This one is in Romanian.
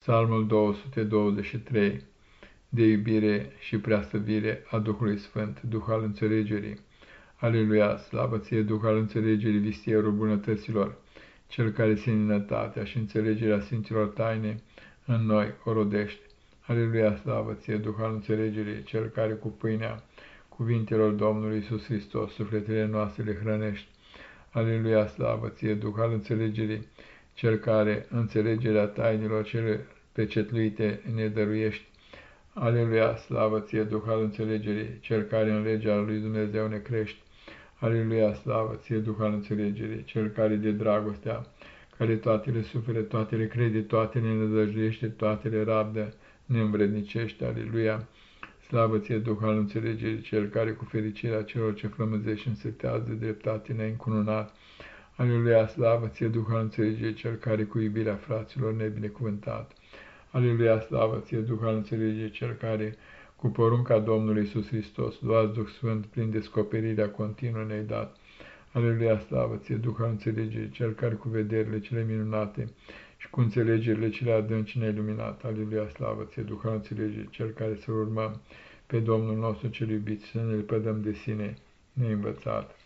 Psalmul 223 De iubire și preastăvire a Duhului Sfânt, Duh al înțelegerii. Aleluia, slavă ție, Duh al înțelegerii, vistierul bunătăților, cel care seninătatea și înțelegerea Sfinților taine în noi o rodește. Aleluia, slavă ție, Duh al înțelegerii, cel care cu pâinea cuvintelor Domnului Isus Hristos sufletele noastre le hrănești. Aleluia, slavă ție, Duh al înțelegerii, cel care înțelegerea tainelor cele pecetluite ne dăruiești. Aleluia, slavă ție, Duh al înțelegerii, cel care în legea lui Dumnezeu ne crești. Aleluia, slavă ție, Duh al înțelegerii, cel care de dragostea, care toate le suferă, toate le crede, toate le nădăjduiește, toate le rabdă, ne învrednicește. Aleluia, slavă ție, Duh al înțelegerii, cel care cu fericirea celor ce flămânzește însetează dreptate ne-ai încununat. Aleluia, slavă ție, Duh al înțelegerii, cel care cu iubirea fraților ne binecuvântat. Aleluia, slavă ție, Duh al înțelegerii, cel care cu porunca Domnului Isus Hristos, luați Duh Sfânt prin descoperirea continuă ne-ai dat. Aleluia, slavă ție, Duh al înțelegerii, cel care cu vederile cele minunate și cu înțelegerile cele adânci ne-ai luminat. Aleluia, slavă ție, Duh al înțelegerii, cel care să urmăm pe Domnul nostru cel iubit, să ne-l pădăm de sine, ne învățat.